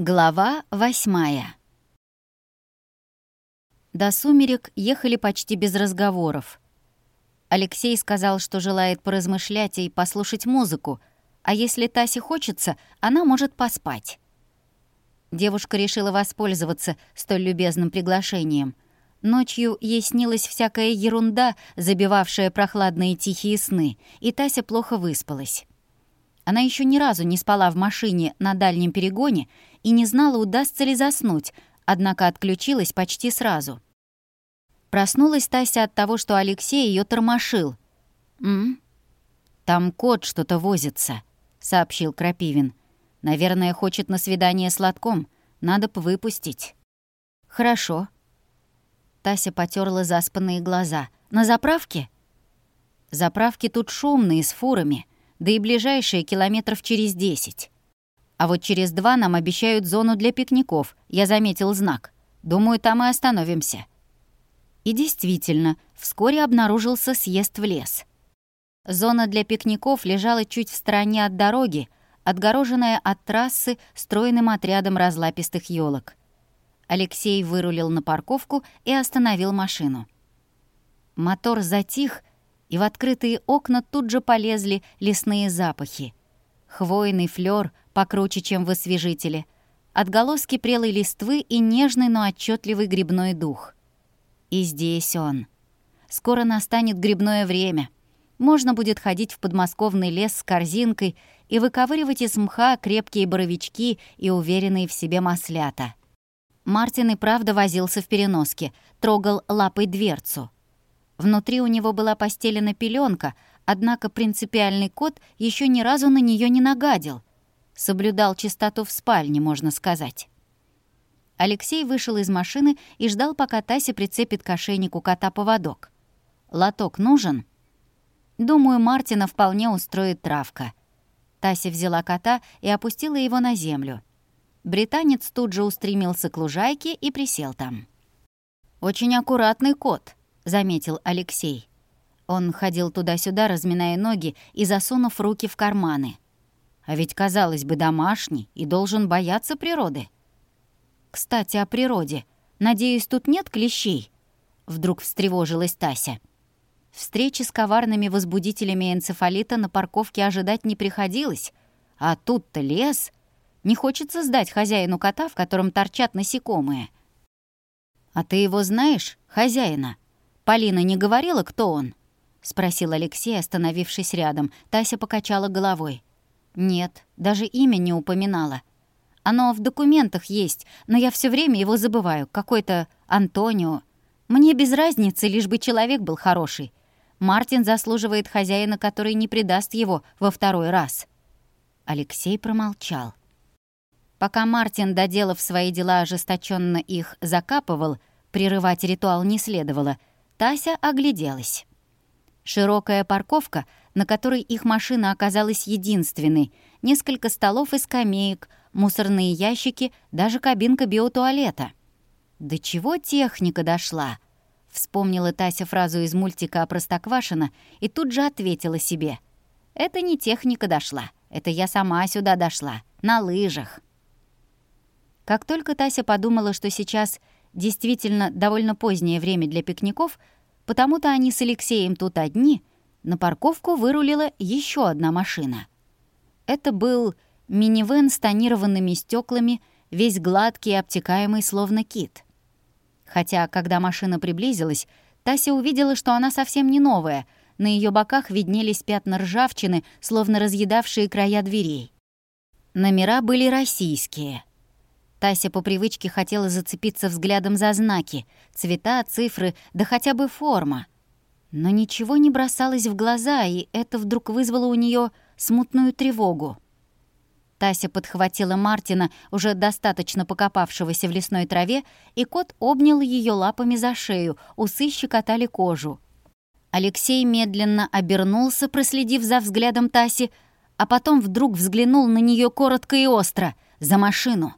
Глава восьмая. До сумерек ехали почти без разговоров. Алексей сказал, что желает поразмышлять и послушать музыку, а если Тасе хочется, она может поспать. Девушка решила воспользоваться столь любезным приглашением. Ночью ей снилась всякая ерунда, забивавшая прохладные тихие сны, и Тася плохо выспалась. Она еще ни разу не спала в машине на дальнем перегоне и не знала, удастся ли заснуть, однако отключилась почти сразу. Проснулась Тася от того, что Алексей ее тормошил. «М? Там кот что-то возится», — сообщил Крапивин. «Наверное, хочет на свидание с лотком. Надо б выпустить». «Хорошо». Тася потерла заспанные глаза. «На заправке?» «Заправки тут шумные, с фурами да и ближайшие километров через десять. А вот через два нам обещают зону для пикников, я заметил знак. Думаю, там и остановимся». И действительно, вскоре обнаружился съезд в лес. Зона для пикников лежала чуть в стороне от дороги, отгороженная от трассы стройным отрядом разлапистых елок. Алексей вырулил на парковку и остановил машину. Мотор затих, и в открытые окна тут же полезли лесные запахи. Хвойный флёр покруче, чем в освежителе, отголоски прелой листвы и нежный, но отчетливый грибной дух. И здесь он. Скоро настанет грибное время. Можно будет ходить в подмосковный лес с корзинкой и выковыривать из мха крепкие боровички и уверенные в себе маслята. Мартин и правда возился в переноске, трогал лапой дверцу — Внутри у него была постелена пеленка, однако принципиальный кот еще ни разу на нее не нагадил. Соблюдал чистоту в спальне, можно сказать. Алексей вышел из машины и ждал, пока Тася прицепит к ошейнику кота поводок. «Лоток нужен?» «Думаю, Мартина вполне устроит травка». Тася взяла кота и опустила его на землю. Британец тут же устремился к лужайке и присел там. «Очень аккуратный кот», заметил Алексей. Он ходил туда-сюда, разминая ноги и засунув руки в карманы. А ведь, казалось бы, домашний и должен бояться природы. «Кстати, о природе. Надеюсь, тут нет клещей?» Вдруг встревожилась Тася. Встречи с коварными возбудителями энцефалита на парковке ожидать не приходилось. А тут-то лес. Не хочется сдать хозяину кота, в котором торчат насекомые. «А ты его знаешь, хозяина?» «Полина не говорила, кто он?» — спросил Алексей, остановившись рядом. Тася покачала головой. «Нет, даже имя не упоминала. Оно в документах есть, но я все время его забываю. Какой-то Антонио. Мне без разницы, лишь бы человек был хороший. Мартин заслуживает хозяина, который не предаст его во второй раз». Алексей промолчал. Пока Мартин, доделав свои дела, ожесточенно их закапывал, прерывать ритуал не следовало — Тася огляделась. Широкая парковка, на которой их машина оказалась единственной, несколько столов и скамеек, мусорные ящики, даже кабинка биотуалета. «До чего техника дошла?» Вспомнила Тася фразу из мультика о Простоквашино и тут же ответила себе. «Это не техника дошла, это я сама сюда дошла, на лыжах». Как только Тася подумала, что сейчас действительно довольно позднее время для пикников, потому-то они с Алексеем тут одни, на парковку вырулила еще одна машина. Это был минивэн с тонированными стеклами, весь гладкий и обтекаемый, словно кит. Хотя, когда машина приблизилась, Тася увидела, что она совсем не новая, на ее боках виднелись пятна ржавчины, словно разъедавшие края дверей. Номера были российские — Тася по привычке хотела зацепиться взглядом за знаки, цвета, цифры, да хотя бы форма. Но ничего не бросалось в глаза, и это вдруг вызвало у нее смутную тревогу. Тася подхватила Мартина, уже достаточно покопавшегося в лесной траве, и кот обнял ее лапами за шею, усы щекотали кожу. Алексей медленно обернулся, проследив за взглядом Таси, а потом вдруг взглянул на нее коротко и остро, за машину —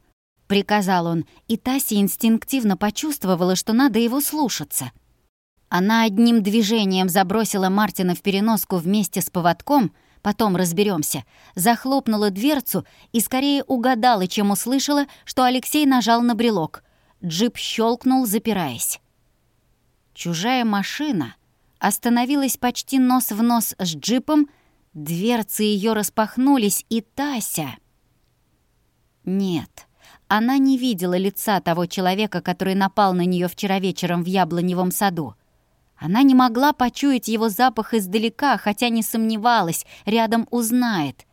приказал он, и Тася инстинктивно почувствовала, что надо его слушаться. Она одним движением забросила Мартина в переноску вместе с поводком, Потом разберемся. Захлопнула дверцу и скорее угадала, чем услышала, что Алексей нажал на брелок. Джип щелкнул, запираясь. Чужая машина остановилась почти нос в нос с джипом, дверцы ее распахнулись, и Тася... Нет, она не видела лица того человека, который напал на нее вчера вечером в яблоневом саду. Она не могла почуять его запах издалека, хотя не сомневалась, рядом узнает.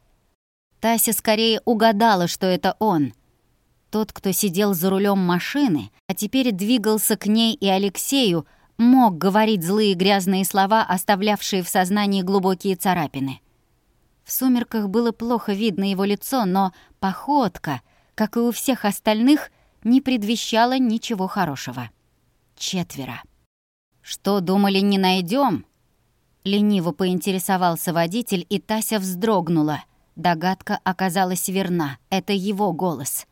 Тася скорее угадала, что это он. Тот, кто сидел за рулем машины, а теперь двигался к ней и Алексею, мог говорить злые грязные слова, оставлявшие в сознании глубокие царапины. В сумерках было плохо видно его лицо, но походка, как и у всех остальных, не предвещала ничего хорошего. Четверо. «Что, думали, не найдем? Лениво поинтересовался водитель, и Тася вздрогнула. Догадка оказалась верна. Это его голос.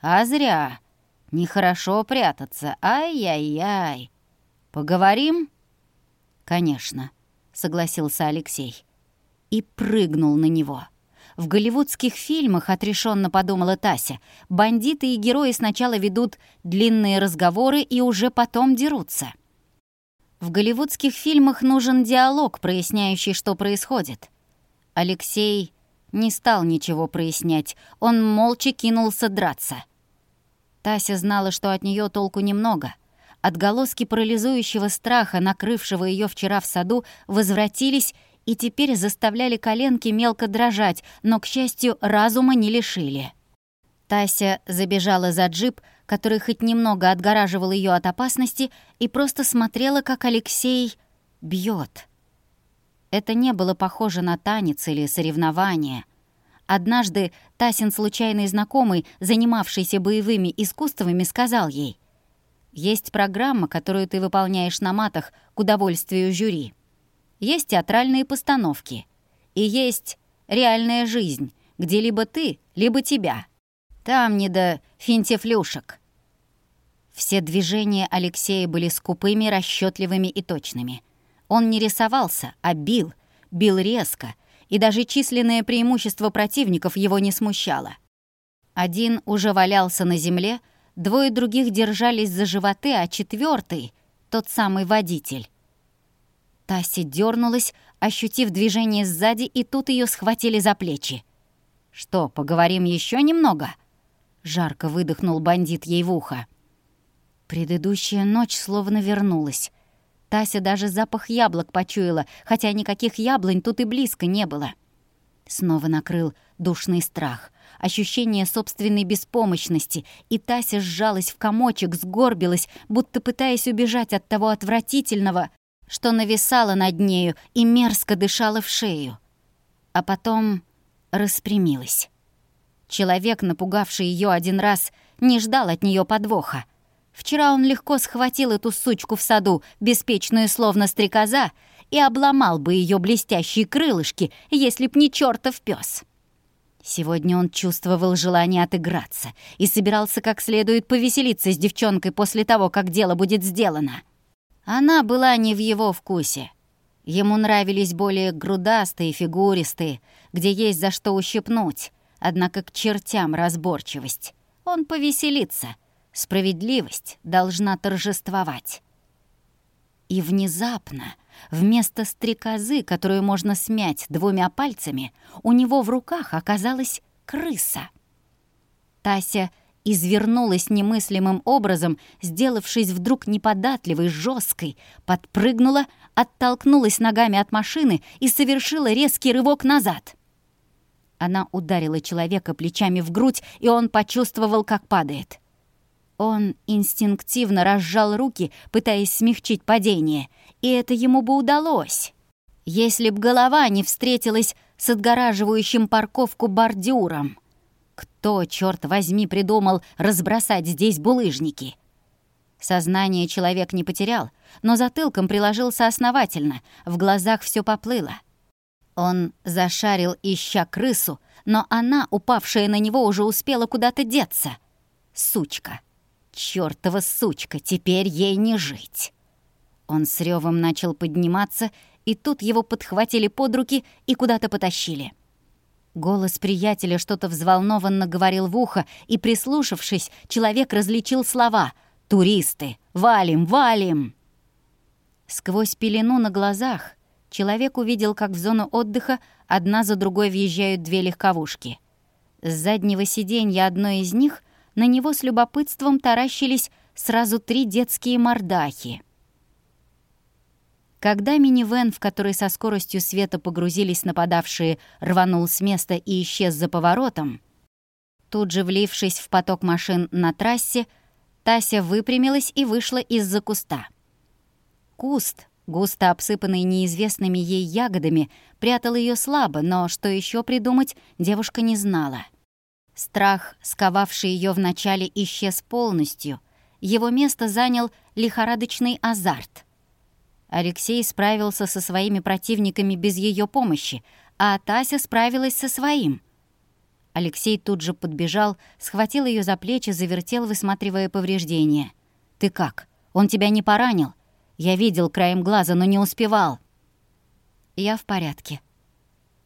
«А зря. Нехорошо прятаться. Ай-яй-яй. Поговорим?» «Конечно», — согласился Алексей. И прыгнул на него. В голливудских фильмах, отрешенно подумала Тася, бандиты и герои сначала ведут длинные разговоры и уже потом дерутся. В голливудских фильмах нужен диалог, проясняющий, что происходит. Алексей не стал ничего прояснять, он молча кинулся драться. Тася знала, что от нее толку немного. Отголоски парализующего страха, накрывшего ее вчера в саду, возвратились и теперь заставляли коленки мелко дрожать, но, к счастью, разума не лишили. Тася забежала за джип, который хоть немного отгораживал ее от опасности, и просто смотрела, как Алексей бьет. Это не было похоже на танец или соревнование. Однажды Тасин случайный знакомый, занимавшийся боевыми искусствами, сказал ей, «Есть программа, которую ты выполняешь на матах к удовольствию жюри. Есть театральные постановки. И есть реальная жизнь, где либо ты, либо тебя. Там не до финтифлюшек. Все движения Алексея были скупыми, расчетливыми и точными. Он не рисовался, а бил, бил резко, и даже численное преимущество противников его не смущало. Один уже валялся на земле, двое других держались за животы, а четвертый, тот самый водитель. Тася дернулась, ощутив движение сзади, и тут ее схватили за плечи. «Что, поговорим еще немного?» Жарко выдохнул бандит ей в ухо. Предыдущая ночь словно вернулась. Тася даже запах яблок почуяла, хотя никаких яблонь тут и близко не было. Снова накрыл душный страх, ощущение собственной беспомощности, и Тася сжалась в комочек, сгорбилась, будто пытаясь убежать от того отвратительного, что нависало над нею и мерзко дышало в шею. А потом распрямилась. Человек, напугавший ее один раз, не ждал от нее подвоха. Вчера он легко схватил эту сучку в саду, беспечную словно стрекоза, и обломал бы ее блестящие крылышки, если б не чертов пес. Сегодня он чувствовал желание отыграться и собирался как следует повеселиться с девчонкой после того, как дело будет сделано. Она была не в его вкусе. Ему нравились более грудастые, фигуристые, где есть за что ущипнуть, однако к чертям разборчивость. Он повеселится — Справедливость должна торжествовать. И внезапно, вместо стрекозы, которую можно смять двумя пальцами, у него в руках оказалась крыса. Тася извернулась немыслимым образом, сделавшись вдруг неподатливой, жесткой, подпрыгнула, оттолкнулась ногами от машины и совершила резкий рывок назад. Она ударила человека плечами в грудь, и он почувствовал, как падает. Он инстинктивно разжал руки, пытаясь смягчить падение, и это ему бы удалось. Если б голова не встретилась с отгораживающим парковку бордюром. Кто, черт возьми, придумал разбросать здесь булыжники? Сознание человек не потерял, но затылком приложился основательно, в глазах все поплыло. Он зашарил, ища крысу, но она, упавшая на него, уже успела куда-то деться. Сучка. Чёртова сучка, теперь ей не жить. Он с ревом начал подниматься и тут его подхватили под руки и куда-то потащили. Голос приятеля что-то взволнованно говорил в ухо, и, прислушавшись, человек различил слова «Туристы! Валим! Валим!» Сквозь пелену на глазах человек увидел, как в зону отдыха одна за другой въезжают две легковушки. С заднего сиденья одной из них на него с любопытством таращились сразу три детские мордахи. Когда минивэн, в который со скоростью света погрузились нападавшие, рванул с места и исчез за поворотом, тут же влившись в поток машин на трассе, Тася выпрямилась и вышла из-за куста. Куст, густо обсыпанный неизвестными ей ягодами, прятал ее слабо, но что еще придумать, девушка не знала. Страх, сковавший ее вначале, исчез полностью. Его место занял лихорадочный азарт — Алексей справился со своими противниками без ее помощи, а Тася справилась со своим. Алексей тут же подбежал, схватил ее за плечи, завертел, высматривая повреждения. «Ты как? Он тебя не поранил? Я видел краем глаза, но не успевал». «Я в порядке».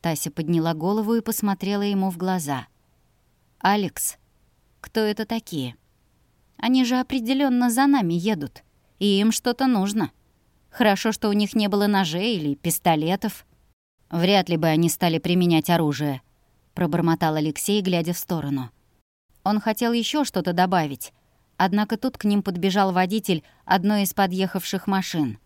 Тася подняла голову и посмотрела ему в глаза. «Алекс, кто это такие? Они же определенно за нами едут, и им что-то нужно». Хорошо, что у них не было ножей или пистолетов. Вряд ли бы они стали применять оружие, пробормотал Алексей, глядя в сторону. Он хотел еще что-то добавить, однако тут к ним подбежал водитель одной из подъехавших машин.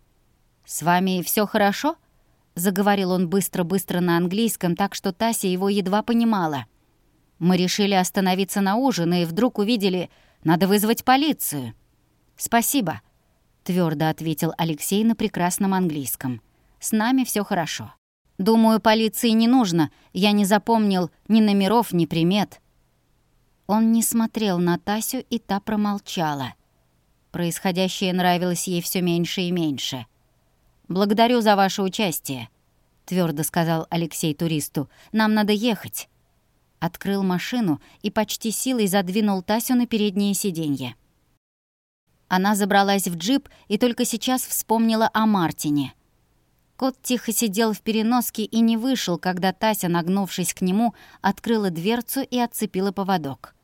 «С вами все хорошо?» — заговорил он быстро-быстро на английском, так что Тася его едва понимала. «Мы решили остановиться на ужин и вдруг увидели, надо вызвать полицию». «Спасибо», твердо ответил Алексей на прекрасном английском. «С нами все хорошо. Думаю, полиции не нужно. Я не запомнил ни номеров, ни примет». Он не смотрел на Тасю, и та промолчала. Происходящее нравилось ей все меньше и меньше. «Благодарю за ваше участие», — твердо сказал Алексей туристу. «Нам надо ехать». Открыл машину и почти силой задвинул Тасю на переднее сиденье. Она забралась в джип и только сейчас вспомнила о Мартине. Кот тихо сидел в переноске и не вышел, когда Тася, нагнувшись к нему, открыла дверцу и отцепила поводок.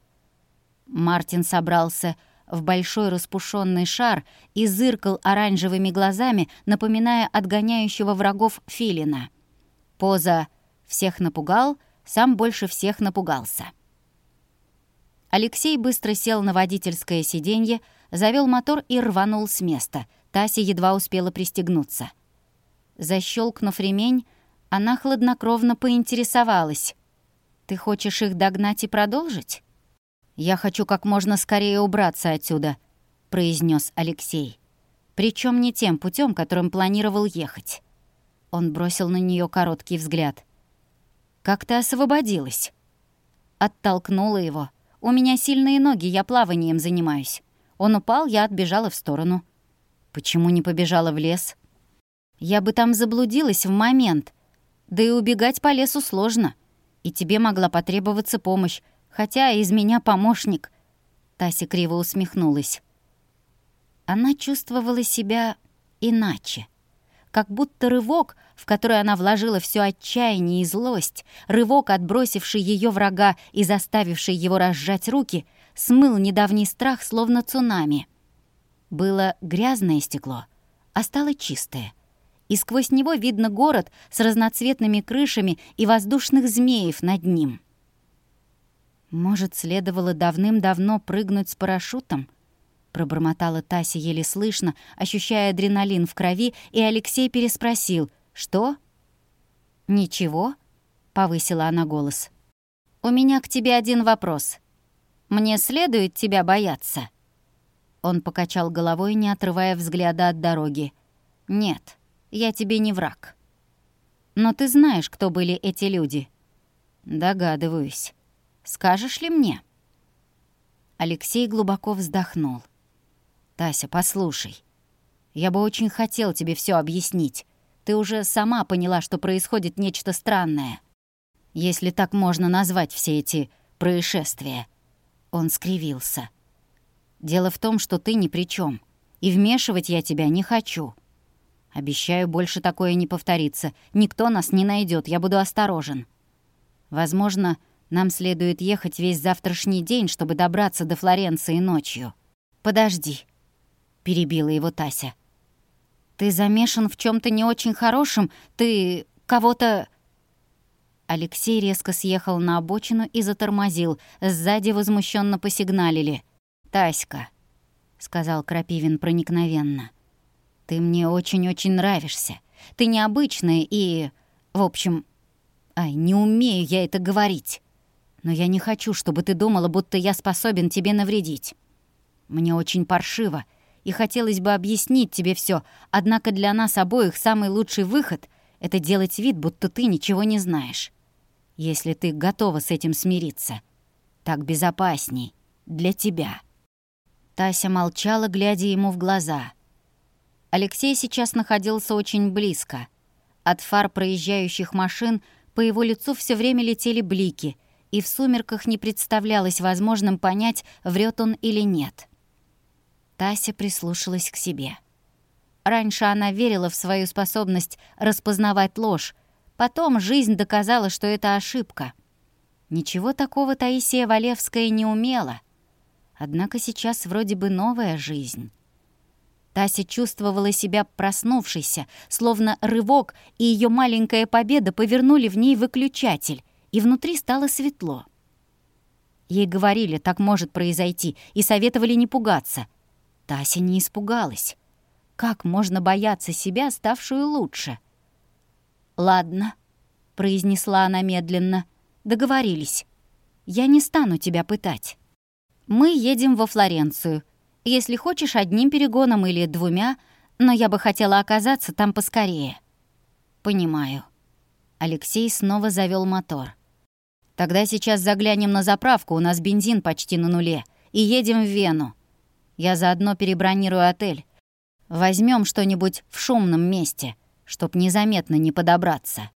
Мартин собрался в большой распушенный шар и зыркал оранжевыми глазами, напоминая отгоняющего врагов филина. Поза «всех напугал», сам больше всех напугался. Алексей быстро сел на водительское сиденье, завел мотор и рванул с места. Тася едва успела пристегнуться. Защелкнув ремень, она хладнокровно поинтересовалась. «Ты хочешь их догнать и продолжить?» «Я хочу как можно скорее убраться отсюда», — произнес Алексей. Причем не тем путем, которым планировал ехать. Он бросил на нее короткий взгляд. «Как ты освободилась?» Оттолкнула его. «У меня сильные ноги, я плаванием занимаюсь. Он упал, я отбежала в сторону. Почему не побежала в лес? Я бы там заблудилась в момент. Да и убегать по лесу сложно. И тебе могла потребоваться помощь, хотя из меня помощник. Тася криво усмехнулась. Она чувствовала себя иначе. Как будто рывок, в который она вложила все отчаяние и злость, рывок, отбросивший ее врага и заставивший его разжать руки — смыл недавний страх, словно цунами. Было грязное стекло, а стало чистое. И сквозь него видно город с разноцветными крышами и воздушных змеев над ним. «Может, следовало давным-давно прыгнуть с парашютом?» пробормотала Тася еле слышно, ощущая адреналин в крови, и Алексей переспросил «Что?» «Ничего?» — повысила она голос. «У меня к тебе один вопрос. Мне следует тебя бояться?» Он покачал головой, не отрывая взгляда от дороги. «Нет, я тебе не враг. Но ты знаешь, кто были эти люди?» «Догадываюсь. Скажешь ли мне?» Алексей глубоко вздохнул. «Тася, послушай. Я бы очень хотел тебе все объяснить. Ты уже сама поняла, что происходит нечто странное. Если так можно назвать все эти происшествия. Он скривился. «Дело в том, что ты ни при чем, и вмешивать я тебя не хочу. Обещаю, больше такое не повторится. Никто нас не найдет, я буду осторожен. Возможно, нам следует ехать весь завтрашний день, чтобы добраться до Флоренции ночью. Подожди, перебила его Тася. Ты замешан в чем то не очень хорошем, ты кого-то Алексей резко съехал на обочину и затормозил. Сзади возмущенно посигналили. «Таська», — сказал Крапивин проникновенно, — «ты мне очень-очень нравишься. Ты необычная и... В общем, ай, не умею я это говорить. Но я не хочу, чтобы ты думала, будто я способен тебе навредить. Мне очень паршиво, и хотелось бы объяснить тебе все, однако для нас обоих самый лучший выход — это делать вид, будто ты ничего не знаешь если ты готова с этим смириться. Так безопасней. Для тебя». Тася молчала, глядя ему в глаза. Алексей сейчас находился очень близко. От фар проезжающих машин по его лицу все время летели блики, и в сумерках не представлялось возможным понять, врет он или нет. Тася прислушалась к себе. Раньше она верила в свою способность распознавать ложь, Потом жизнь доказала, что это ошибка. Ничего такого Таисия Валевская не умела. Однако сейчас вроде бы новая жизнь. Тася чувствовала себя проснувшейся, словно рывок и ее маленькая победа повернули в ней выключатель, и внутри стало светло. Ей говорили, так может произойти, и советовали не пугаться. Тася не испугалась. Как можно бояться себя, ставшую лучше? — «Ладно», — произнесла она медленно, — «договорились. Я не стану тебя пытать. Мы едем во Флоренцию. Если хочешь, одним перегоном или двумя, но я бы хотела оказаться там поскорее». «Понимаю». Алексей снова завел мотор. «Тогда сейчас заглянем на заправку, у нас бензин почти на нуле, и едем в Вену. Я заодно перебронирую отель. Возьмем что-нибудь в шумном месте» чтоб незаметно не подобраться.